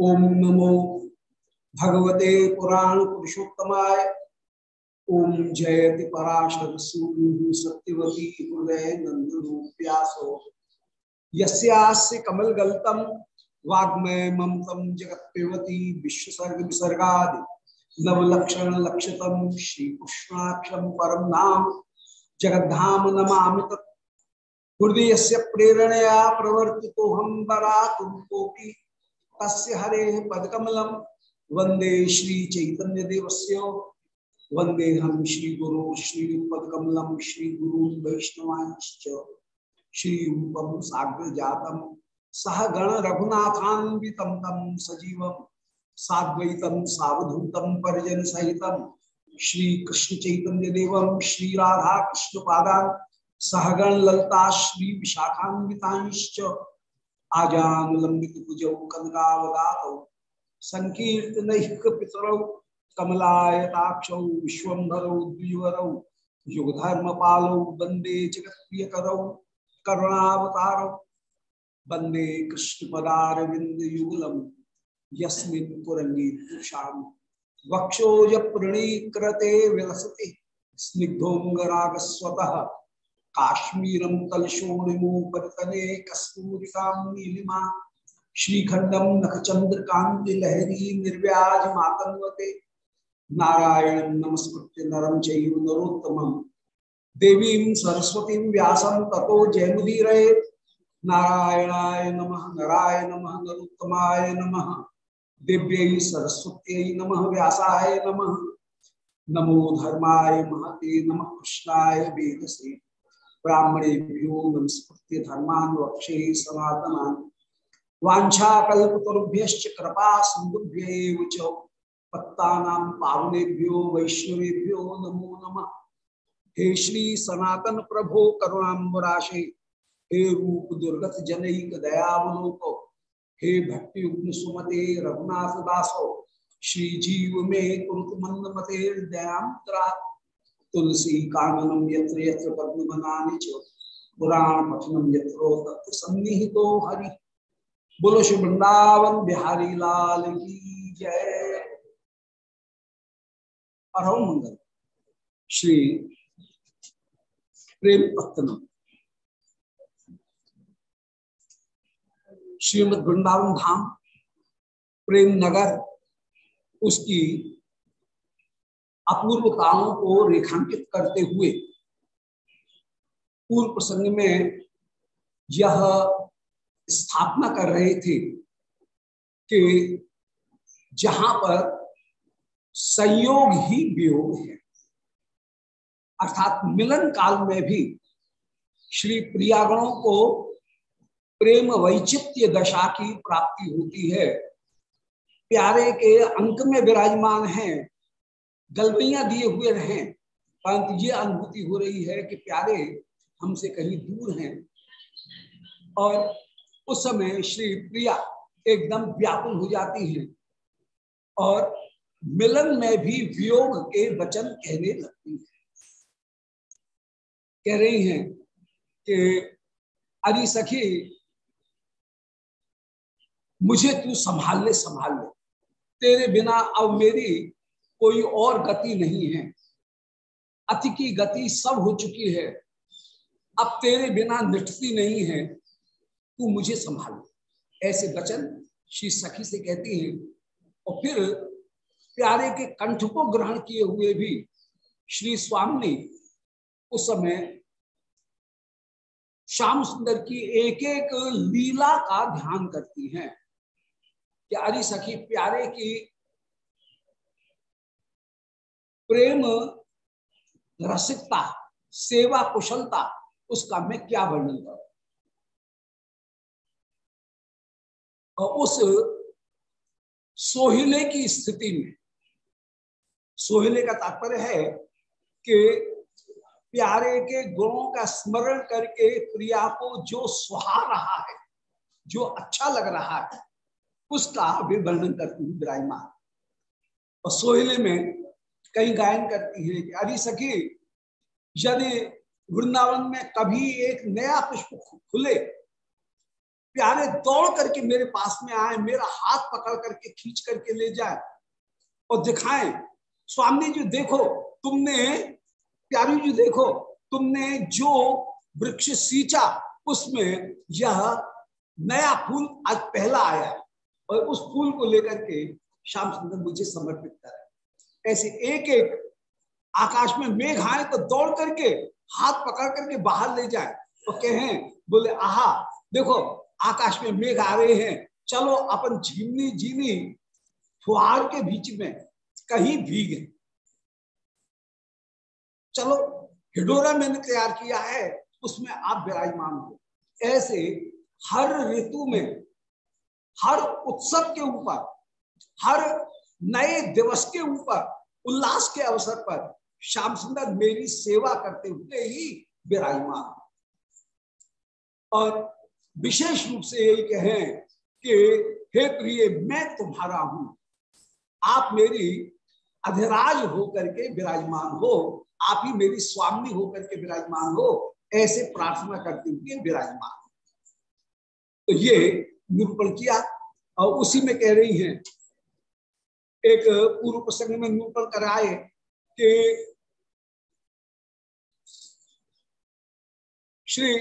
ओम नमो भगवते पुराण पुरुषोत्तमाय। ओम जयति पराशर सूर्य सत्यवती हृदय नंदरूप्यासो यस्यास्य कमल गलतम वाग्मय ममतम जगत पेवती विश्वसर्ग विसर्गादि। नवलक्षण लक्षतम श्री कृष्णाक्षम परम नाम। जगद्धाम नमा तत् हृदय से प्रेरणया प्रवर्ति तो हम बरा तुमकोपी तस्य हरे पदकमलम। वंदे श्री चैतन्य देवस्य वंदे हम श्री गुरु श्री पदकमलम। श्री गुरु वैष्णवांश्च। श्री रूपम साग्र जातम सह गण रघुनाथान्वितम तम सजीवम। साद्वैतम सावधूतम परिजन सहितम श्री कृष्ण चैतन्य देवम श्री राधा कृष्ण पादान। सहगण ललता श्री विशाखान्विताश्च आजान लंबित भुजौ कनकावदातौ संकीर्तनैक पितरौ कमलायताक्षौ, विश्वम्भरौ, द्विवरौ युगधर्म पालौ वंदे जगत्प्रियकरौ, करुणावतारौ। वंदे कृष्ण पदारविंद युगलम यस्मिन् कुरंगी शाम वक्षोज प्रणीकृते विलसते स्निग्धोंगराग स्वतः काश्मीरम तलशोणिमोपरतने कस्तूरिकां नीलिमा श्रीखंडम नखचंद्रकांति लहरी निर्व्याज मातन्वते नारायण नमस्कृत्य नरम चैव नरोत्तमं देवीं सरस्वतीं व्यासं ततो जयमुदीरये नारायणाय नमः, नराय नमः, नरोत्तमाय नमः। दिव्यै सरस्वत्यै नमः, व्यासाय नमः। नमो धर्माय, महते नमः, कृष्णाय, वेदसे ब्राह्मणेभ्यो नमस्कृत्य धर्मान वक्षे सनातना वाछाकुभ्य कृपा सिंधुभ्य पत्ता पावनेभ्यो, वैष्णवेभ्यो, नमो नमः। हे श्री सनातन प्रभो करुणाबराशे हे रूप दुर्गत जनक दयावलोक। हे भक्ति सुमते, रघुनाथ दासो। श्री जीव में कुरुत मंद मते दयाम तुलसी काननम यत्र यत्र पद्म बनाने च, पुराण पठनम यत्रो तत्व सन्निहितो हरि। बोलो श्री वृंदावन बिहारी लाल की जय। परम मंगल। श्री प्रेम पत्तनम। श्रीमद वृंदावन धाम, प्रेम नगर, उसकी अपूर्वताओं को रेखांकित करते हुए, पूर्व प्रसंग में यह स्थापना कर रहे थे कि जहाँ पर संयोग ही वियोग है। अर्थात मिलन काल में भी श्री प्रियागणों को प्रेम वैचित्य दशा की प्राप्ति होती है। प्यारे के अंक में विराजमान हैं गलबियाँ दिए हुए रहे। परंतु ये अनुभूति हो रही है कि प्यारे, हमसे कहीं दूर हैं। और उस समय श्री प्रिया एकदम व्याकुल हो जाती हैं और मिलन में भी वियोग के वचन कहने लगती है। कह रही हैं कि, अरे सखी, मुझे तू संभाल ले संभाल ले तेरे बिना अब मेरी कोई और गति नहीं है। अति की गति सब हो चुकी है। अब तेरे बिना निठती नहीं है। तू मुझे संभाल। ऐसे वचन श्री सखी से कहती हैं। और फिर प्यारे के कंठ को ग्रहण किए हुए भी श्री स्वामी उस समय श्याम सुंदर की एक एक लीला का ध्यान करती हैं। कि अरे सखी, प्यारे की प्रेम, रसिकता, सेवा, कुशलता, उसका मैं क्या वर्णन करूँ और उस सोहिले की स्थिति में, सोहिले का तात्पर्य है कि प्यारे के गुणों का स्मरण करके प्रिया को जो सुहा रहा है, जो अच्छा लग रहा है, उसका भी वर्णन करती हूँ, विराजमान। और सोहिले में कई गायन करती है अरे सखी, यदि वृंदावन में कभी एक नया पुष्प खुले, प्यारे दौड़ करके मेरे पास में आए, मेरा हाथ पकड़ करके खींच करके ले जाए और दिखाएँ, स्वामी जी देखो, तुमने, प्यारी जी देखो, तुमने जो वृक्ष सींचा, उसमें यह नया फूल आज पहला आया और उस फूल को लेकर के श्याम सुंदर मुझे समर्पित करे ऐसे एक एक आकाश में मेघ आए तो दौड़ करके, हाथ पकड़ करके बाहर ले जाए। तो कहें बोले, आहा, देखो, आकाश में मेघ आ रहे हैं। चलो, अपन झीमनी जीनी फुहार के बीच में, कहीं भीगे चलो, हिडोरा मैंने तैयार किया है, उसमें आप विराजमान हो। ऐसे हर ऋतु में, हर उत्सव के ऊपर, हर नए दिवस के ऊपर, उल्लास के अवसर पर श्याम सुंदर मेरी सेवा करते हुए ही विराजमान। और विशेष रूप से यही कहें कि, हे प्रिय, मैं तुम्हारा हूँ। आप मेरी अधिराज होकर के विराजमान हो। आप ही मेरी स्वामी होकर के विराजमान हो। ऐसे प्रार्थना करते हुए विराजमान तो ये निरूपण किया और उसी में कह रही हैं एक पूर्व प्रसंग में निरूपण कराए कि श्री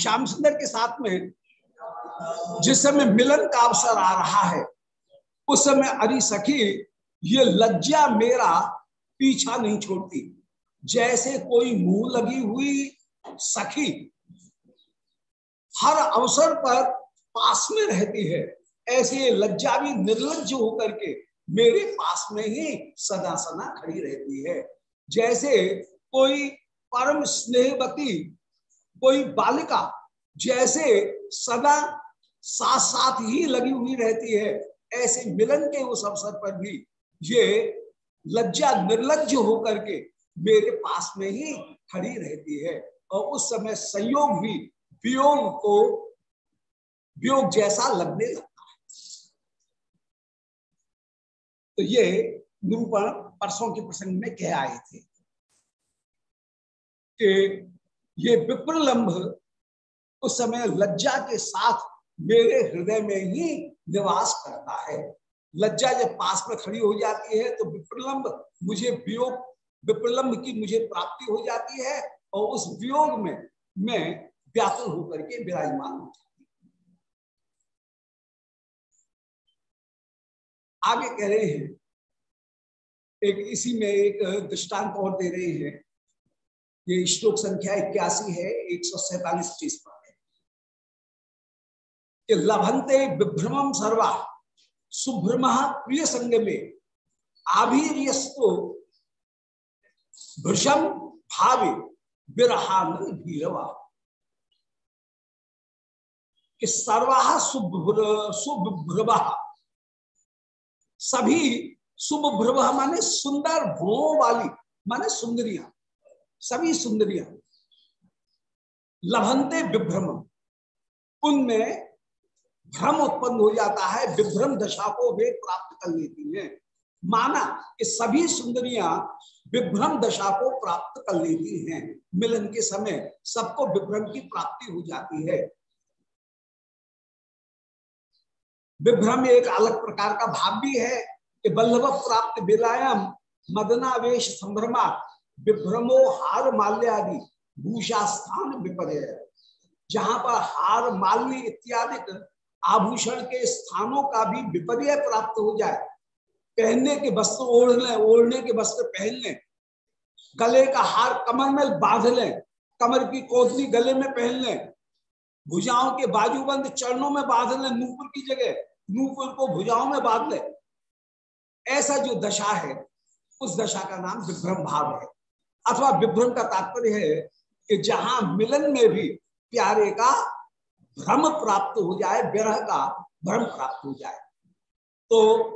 श्याम सुंदर के साथ में जिस समय मिलन का अवसर आ रहा है, उस समय अरे सखी, ये लज्जा मेरा पीछा नहीं छोड़ती। जैसे कोई मुँह लगी हुई सखी हर अवसर पर पास में रहती है, ऐसे लज्जा भी निर्लज होकर के मेरे पास में ही सदा सदा खड़ी रहती है। जैसे कोई परम स्नेहवती कोई बालिका, जैसे सदा साथ साथ ही लगी हुई रहती है, ऐसे मिलन के उस अवसर पर भी ये लज्जा निर्लज होकर के मेरे पास में ही खड़ी रहती है। और उस समय संयोग भी, वियोग को, वियोग जैसा लगने लगता है तो ये निरूपण परसों के प्रसंग में कह आए थे कि ये विप्रलंब उस समय लज्जा के साथ मेरे हृदय में ही निवास करता है। लज्जा जब पास में खड़ी हो जाती है तो विप्रलंब मुझे वियोग विप्रलंब की मुझे प्राप्ति हो जाती है और उस वियोग में मैं व्याकुल होकर के विराजमान हो। आगे कह रहे हैं। एक इसी में एक दृष्टांत और दे रहे हैं। ये श्लोक संख्या इक्यासी है, एक सौ सैतालीस चीज़ पर है। कि लभंते विभ्रमम सर्वा, सुभ्रम प्रिय संग में आभीरियस्तो भृषम भावे विरहान भीरवा। कि सर्वा सुभ्रभ सभी सुभ्रभ माने सुंदर भुओं वाली, माने सुंदरियाँ, सभी सुंदरिया। लभंते विभ्रम। उनमें भ्रम उत्पन्न हो जाता है, विभ्रम दशा को वे प्राप्त कर लेती हैं। माना कि सभी सुंदरियाँ विभ्रम दशा को प्राप्त कर लेती हैं। मिलन के समय सबको विभ्रम की प्राप्ति हो जाती है। विभ्रम एक अलग प्रकार का भाव भी है कि बल्लभ प्राप्त विलायम, मदनावेश संभ्रमा, विभ्रमो हार माल्य आदि भूषा स्थान विपर्य जहाँ पर हार, माल्य इत्यादि आभूषण के स्थानों का भी विपर्य प्राप्त हो जाए। पहनने के वस्त्र ओढ़ लें, ओढ़ने के वस्त्र पहन लें। गले का हार कमर में बाँध लें, कमर की कोतली गले में पहन लें। भुजाओं के बाजूबंद चरणों में बाँध लें, नूपुर की जगह। नूपुर को भुजाओं में बाँध लें। ऐसा जो दशा है, उस दशा का नाम विभ्रम भाव है। अथवा विभ्रम का तात्पर्य है कि जहाँ मिलन में भी प्यारे का भ्रम प्राप्त हो जाए विरह का भ्रम प्राप्त हो जाए। तो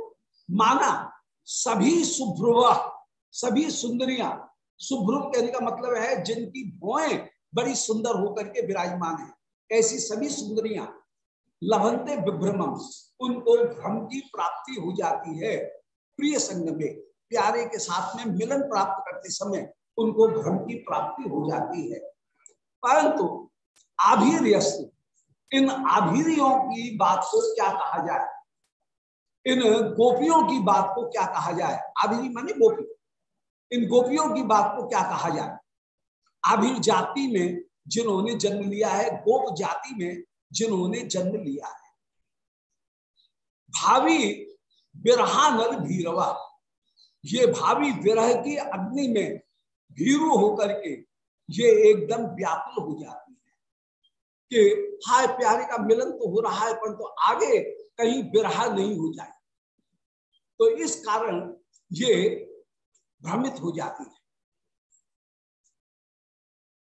माना सभी सुभ्रुव, सभी सुंदरियाँ, सुभ्रुव कहने का मतलब है जिनकी भोएँ बड़ी सुंदर होकर के विराजमान है। ऐसी सभी सुंदरियाँ लभंते विभ्रमम उनको भ्रम की प्राप्ति हो जाती है। प्रिय संग में प्यारे के साथ में मिलन प्राप्त करते समय उनको भ्रम की प्राप्ति हो जाती है। परंतु आभीर्यस्त, इन आभीरियों की बात को क्या कहा जाए? इन गोपियों की बात को क्या कहा जाए? आभिरी माने गोपी। इन गोपियों की बात को क्या कहा जाए? आभिर जाति में जिन्होंने जन्म लिया है, गोप जाति में जिन्होंने जन्म लिया है। भावी विरहानल भीरवा, ये भावी विरह की अग्नि में भीरू होकर के ये एकदम व्याकुल हो जाती है कि, हाय प्यारे का मिलन तो हो रहा है परंतु तो आगे कहीं विरहा नहीं हो जाए। तो इस कारण ये भ्रमित हो जाती है।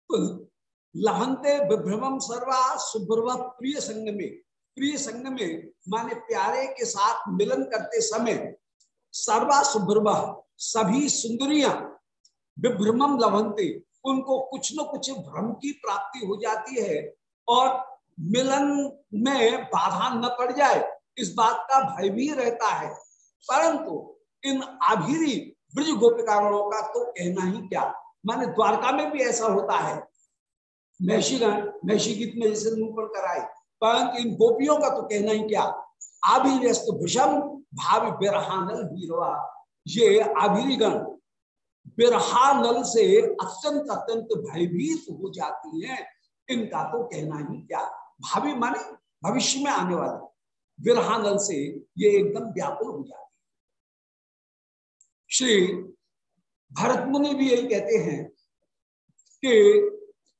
तो लहंते विभ्रमम सर्वा सुभ्रव प्रिय संग में प्रिय संग में माने प्यारे के साथ मिलन करते समय सर्वा सुभ्रव सभी सुंदरियाँ विभ्रमम लभंते। उनको कुछ न कुछ भ्रम की प्राप्ति हो जाती है और मिलन में बाधा न पड़ जाए, इस बात का भय भी रहता है। परंतु इन आभिरी ब्रज गोपिकाओं का तो कहना ही क्या? माने द्वारका में भी ऐसा होता है। मैशीगण मैशी गीत में जैसे निरूपण कराए परंतु इन गोपियों का तो कहना ही क्या? आभिव्यस्त विषम भाव बिरहानल बीरवा ये आभिरीगण बिरहानल से अत्यंत अत्यंत भयभीत हो जाती हैं। इनका तो कहना ही क्या? भावी माने भविष्य में आने वाले। बिरहानल से ये एकदम व्याकुल हो जाती है। श्री भरत मुनि भी यही कहते हैं कि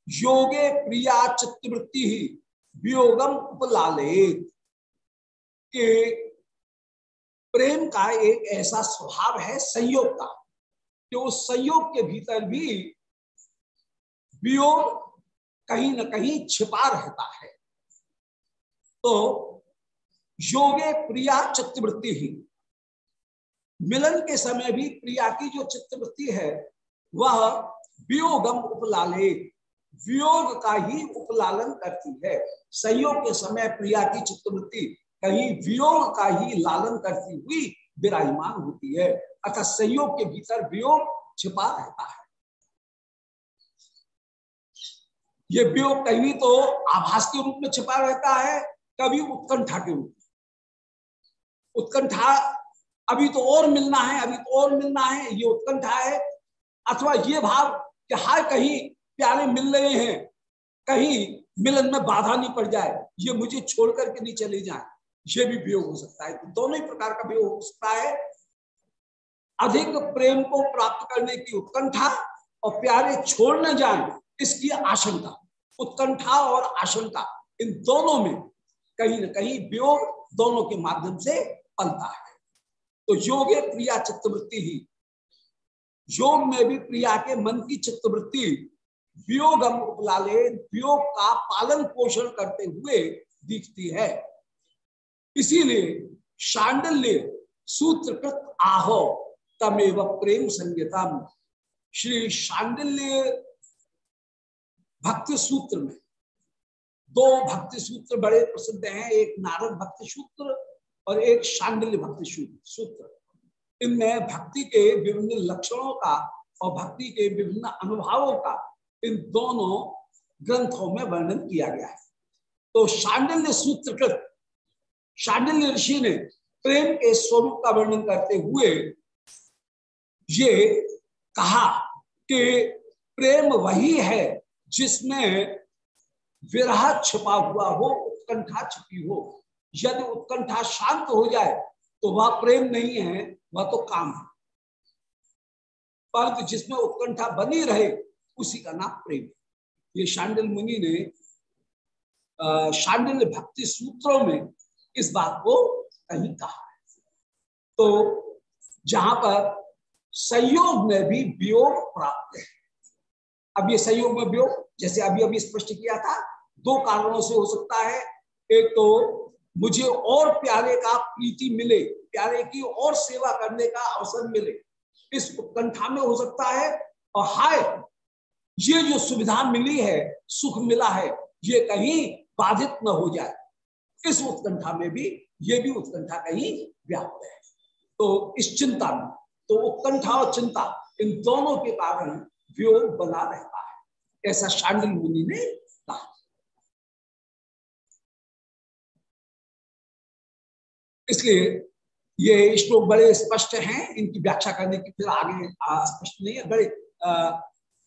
योगे प्रिया चित्तवृत्ति ही वियोगम उपलाले। के प्रेम का एक ऐसा स्वभाव है संयोग का, कि उस संयोग के भीतर भी वियोग कहीं न कहीं छिपा रहता है। तो योगे प्रिया चित्तवृत्ति ही। मिलन के समय भी प्रिया की जो चित्तवृत्ति है, वह वियोगम उपलाले। वियोग का ही उपलालन करती है। संयोग के समय प्रिया की चित्तवृत्ति कहीं वियोग का ही लालन करती हुई विराजमान होती है। अतः संयोग के भीतर वियोग छिपा रहता है। ये वियोग कहीं तो आभास के रूप में छिपा रहता है, कभी उत्कंठा के रूप में। उत्कंठा, अभी तो और मिलना है, अभी तो और मिलना है, ये उत्कंठा है। अथवा ये भाव कि हाय कहीं प्यारे मिल रहे हैं। कहीं मिलन में बाधा नहीं पड़ जाए। ये मुझे छोड़ करके नहीं चले जाए। ये भी वियोग हो सकता है। दोनों ही प्रकार का वियोग हो सकता है। अधिक प्रेम को प्राप्त करने की उत्कंठा और प्यारे छोड़ न जाए इसकी आशंका। उत्कंठा और आशंका इन दोनों में कहीं ना कहीं वियोग दोनों के माध्यम से पलता है। तो योग है प्रिया चित्तवृत्ति ही। योग में भी प्रिया के मन की चित्तवृत्ति वियोग का पालन पोषण करते हुए दिखती है। इसीलिए शांडल्य सूत्रकृत आहो तमेव प्रेम संगीतम। श्री शांडल्य भक्ति सूत्र में दो भक्ति सूत्र बड़े प्रसिद्ध हैं, एक नारद भक्ति सूत्र और एक शांडल्य भक्ति सूत्र। इनमें भक्ति के विभिन्न लक्षणों का और भक्ति के विभिन्न अनुभवों का इन दोनों ग्रंथों में वर्णन किया गया है। तो शांडिल्य सूत्रकृत शांडिल्य ऋषि ने प्रेम के स्वरूप का वर्णन करते हुए ये कहा कि प्रेम वही है जिसमें विरह छिपा हुआ हो, उत्कंठा छिपी हो। यदि उत्कंठा शांत हो जाए तो वह प्रेम नहीं है, वह तो काम है। परंतु जिसमें उत्कंठा बनी रहे उसी का नाम प्रेम। ये शांडिल मुनि ने शांडिल भक्ति सूत्रों में इस बात को कहीं कहा है। तो जहाँ पर संयोग में भी वियोग प्राप्त है। अब ये संयोग में वियोग, जैसे अभी अभी स्पष्ट किया था, दो कारणों से हो सकता है। एक तो मुझे और प्यारे का प्रीति मिले, प्यारे की और सेवा करने का अवसर मिले। इस उत्कंठा में हो सकता है, और हाय ये जो सुविधा मिली है, सुख मिला है, ये कहीं बाधित न हो जाए। इस उत्कंठा में भी, ये भी उत्कंठा कहीं व्याप्त है। तो इस चिंता में तो उत्कंठा और चिंता, इन दोनों के कारण व्योग बना रहता है। ऐसा शांडिल मुनि ने कहा। इसलिए ये श्लोक बड़े स्पष्ट हैं, इनकी व्याख्या करने की फिर आगे स्पष्ट नहीं है, बड़े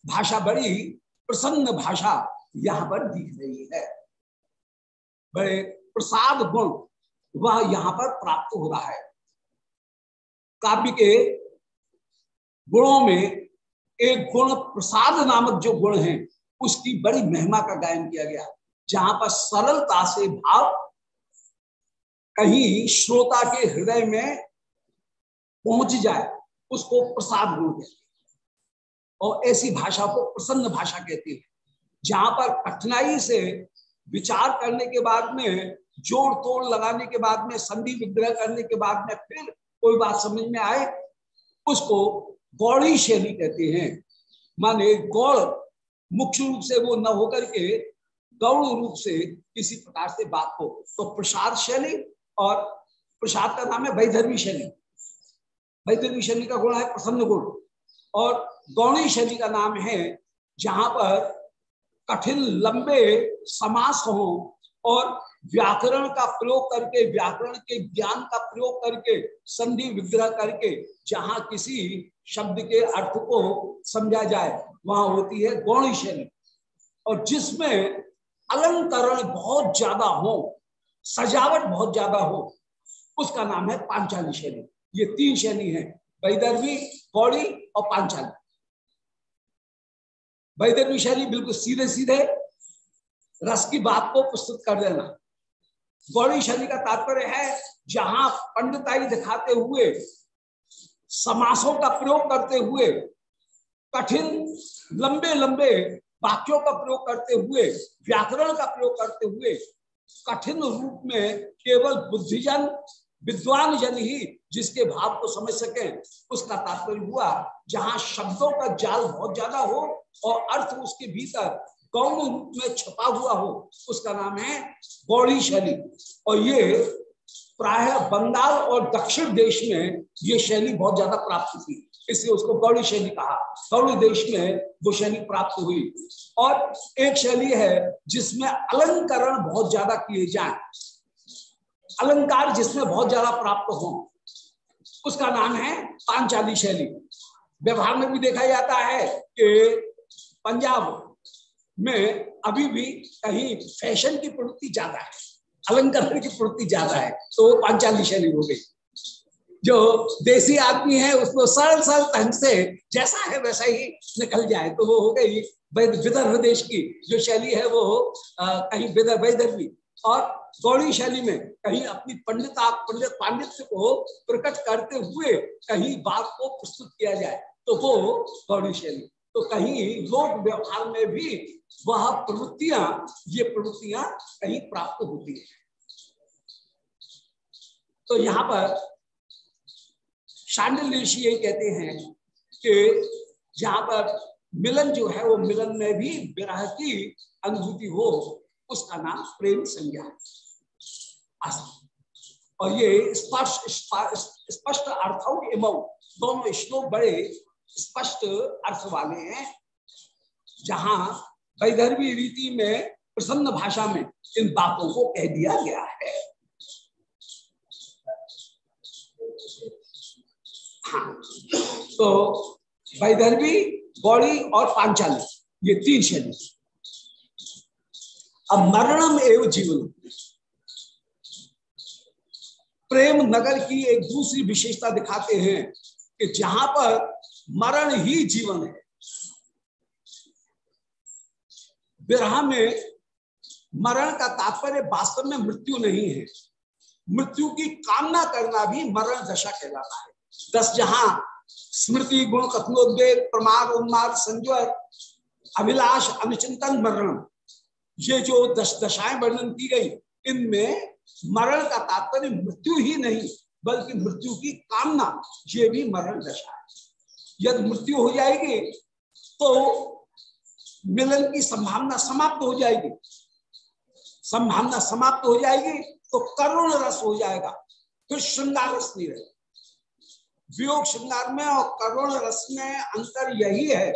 भाषा बड़ी प्रसन्न भाषा यहाँ पर दिख रही है। बड़े प्रसाद गुण वह यहाँ पर प्राप्त हो रहा है। काव्य के गुणों में एक गुण प्रसाद नामक जो गुण है, उसकी बड़ी महिमा का गायन किया गया। जहाँ पर सरलता से भाव कहीं श्रोता के हृदय में पहुँच जाए, उसको प्रसाद गुण कहते और ऐसी भाषा को प्रसन्न भाषा कहते हैं। जहाँ पर कठिनाई से विचार करने के बाद में, जोड़ तोड़ लगाने के बाद में, संधि विग्रह करने के बाद में फिर कोई बात समझ में आए, उसको गौड़ी शैली कहते हैं। माने गौड़ मुख्य रूप से वो न होकर के गौड़ रूप से किसी प्रकार से बात हो। तो प्रसाद शैली और प्रसाद का नाम है वैधर्मी शैली। वैधर्मी शैली का गुण है प्रसन्न गुण। और गौणी शैली का नाम है, जहाँ पर कठिन, लंबे समास हो और व्याकरण का प्रयोग करके, व्याकरण के ज्ञान का प्रयोग करके, संधि विग्रह करके, जहाँ किसी शब्द के अर्थ को समझा जाए, वहाँ होती है गौणी शैली और जिसमें अलंकरण बहुत ज़्यादा हो, सजावट बहुत ज़्यादा हो, उसका नाम है पांचाली शैली ये तीन शैली है वैदर्भी गौड़ी और पांचाली। वैदर्भी शैली बिल्कुल सीधे सीधे रस की बात को प्रस्तुत कर देना। गौड़ी शैली का तात्पर्य है, जहाँ पंडिताई दिखाते हुए, समासों का प्रयोग करते हुए, कठिन, लंबे लंबे वाक्यों का प्रयोग करते हुए, व्याकरण का प्रयोग करते हुए, कठिन रूप में केवल बुद्धिजन विद्वान जन ही जिसके भाव को समझ सके, उसका तात्पर्य हुआ, जहाँ शब्दों का जाल बहुत ज़्यादा हो और अर्थ उसके भीतर गौण रूप में छपा हुआ हो, उसका नाम है गौड़ी शैली। और ये प्राय बंगाल और दक्षिण देश में ये शैली बहुत ज़्यादा प्राप्त थी इसलिए उसको गौड़ी शैली कहा। गौड़ी देश में वो शैली प्राप्त हुई। और एक शैली है जिसमें अलंकरण बहुत ज़्यादा किए जाए। अलंकार जिसमें बहुत ज़्यादा प्राप्त हो। उसका नाम है पांचाली शैली। व्यवहार में भी देखा जाता है कि पंजाब में अभी भी कहीं फ़ैशन की प्रवृत्ति ज़्यादा है अलंकरण की प्रवृत्ति ज़्यादा है तो वो पांचाली शैली हो गई। जो देसी आदमी है उसको सरल सरल ढंग से जैसा है वैसा ही निकल जाए तो वो हो गई विदर्भ देश की जो शैली है वो आ, कहीं विदर्भ वैदर्भी। और गौड़ी शैली में कहीं अपनी पंडिता पंडित पांडित्य को प्रकट करते हुए कहीं बात को प्रस्तुत किया जाए तो वो गौड़ी शैली। तो कहीं लोक व्यवहार में भी वह प्रवृत्तियाँ, ये प्रवृत्तियाँ कहीं प्राप्त होती है। तो यहाँ पर शांडिल ऋषि यही कहते हैं कि जहाँ पर मिलन जो है, वो मिलन में भी विरह की अनुभूति हो, उसका नाम प्रेम संज्ञा। है और ये स्पष्ट स्पष्ट अर्थों एवं दोनों श्लोक बड़े स्पष्ट अर्थ वाले हैं। जहाँ वैदर्भी रीति में, प्रसन्न भाषा में इन बातों को कह दिया गया है। हाँ तो वैदर्भी गौड़ी और पांचाली, ये तीन शैली। अब मरणम एवं जीवन प्रेम नगर की एक दूसरी विशेषता दिखाते हैं कि जहाँ पर मरण ही जीवन है। विरह में मरण का तात्पर्य वास्तव में मृत्यु नहीं है। मृत्यु की कामना करना भी मरण दशा कहलाता है। दस जहाँ स्मृति, गुण, कथनोद्वेग, प्रमाद, उन्माद संजय अभिलाष, अनुचिंतन, मरण, ये जो दस दशाएँ वर्णन की गई इनमें मरण का तात्पर्य मृत्यु ही नहीं, बल्कि मृत्यु की कामना, ये भी मरण दशा है। यदि मृत्यु हो जाएगी तो मिलन की संभावना समाप्त हो जाएगी। संभावना समाप्त हो जाएगी तो करुण रस हो जाएगा। फिर श्रृंगार रस नहीं रहेगा वियोग श्रृंगार में और करुण रस में अंतर यही है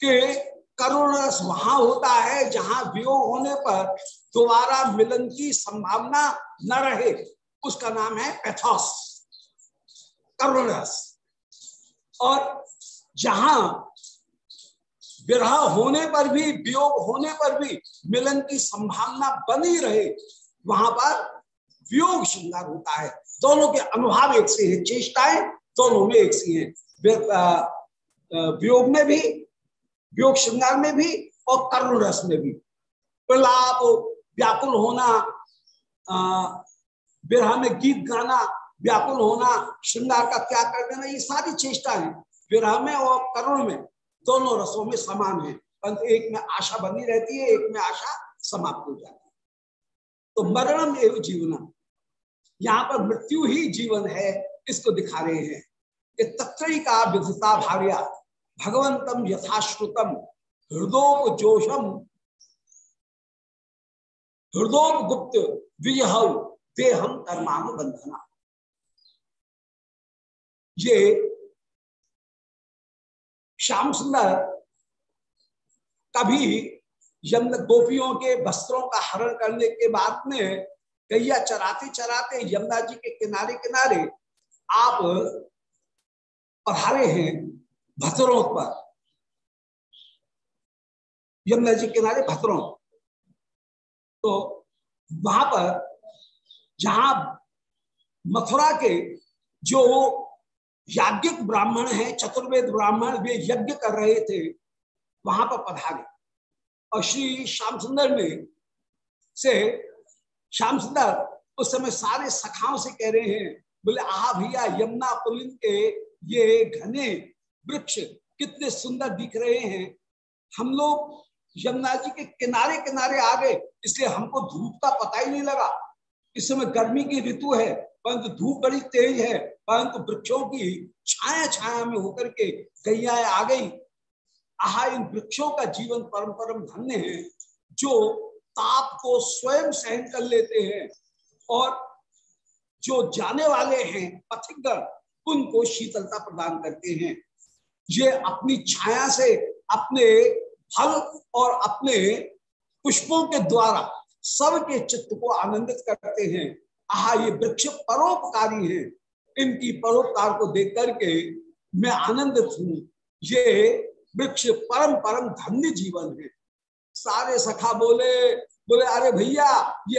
कि करुण रस वहाँ होता है जहाँ वियोग होने पर दोबारा मिलन की संभावना न रहे। उसका नाम है पैथोस करुण रस और जहाँ विरह होने पर भी, वियोग होने पर भी मिलन की संभावना बनी रहे, वहाँ पर वियोग श्रृंगार होता है। दोनों के अनुभव एक से है, चेष्टाएँ दोनों में एक सी है। वियोग में भी, वियोग श्रृंगार में भी और करुण रस में भी। प्रलाप व्याकुल होना विरह में गीत गाना, व्याकुल होना, श्रृंगार का त्याग कर देना, ये सारी चेष्टा है। विरह में और करुण में दोनों रसों में समान है। परंतु एक में आशा बनी रहती है, एक में आशा समाप्त हो जाती है। तो मरणम एवं जीवन यहाँ पर मृत्यु ही जीवन है, इसको दिखा रहे हैं। कि तत्री का विधता भार्या, भगवंतम यथाश्रुतम हृदय जोशम हृदय गुप्त, विजह देहम कर्मानु बंधना ये श्याम सुंदर कभी यमुना गोपियों के वस्त्रों का हरण करने के बाद में कैया चराते चराते यमुना जी के किनारे किनारे आप पधारे हैं भतरों पर। यमुना जी किनारे भतरों तो वहाँ पर जहाँ मथुरा के जो याज्ञिक ब्राह्मण है, चतुर्वेद ब्राह्मण, वे यज्ञ कर रहे थे, वहाँ पर पधारे। और श्री श्याम सुंदर ने से श्याम सुंदर उस समय सारे सखाओं से कह रहे हैं, बोले, आह भैया, यमुना पुलिन के ये घने वृक्ष कितने सुंदर दिख रहे हैं। हम लोग यमुना जी के किनारे किनारे आ गए, इसलिए हमको धूप का पता ही नहीं लगा। इस समय गर्मी की ऋतु है, परंतु धूप बड़ी तेज है, परंतु वृक्षों की छाया छाया में होकर के गैया आ गई। आहा, इन वृक्षों का जीवन परम परम धन्य है, जो ताप को स्वयं सहन कर लेते हैं और जो जाने वाले हैं पथिकगढ़ उनको शीतलता प्रदान करते हैं। ये अपनी छाया से अपने फल और अपने पुष्पों के द्वारा सबके चित्त को आनंदित करते हैं। आह, ये वृक्ष परोपकारी है। इनकी परोपकार को देख करके मैं आनंदित हूँ। ये वृक्ष परम परम धन्य जीवन है। सारे सखा बोले बोले, अरे भैया, ये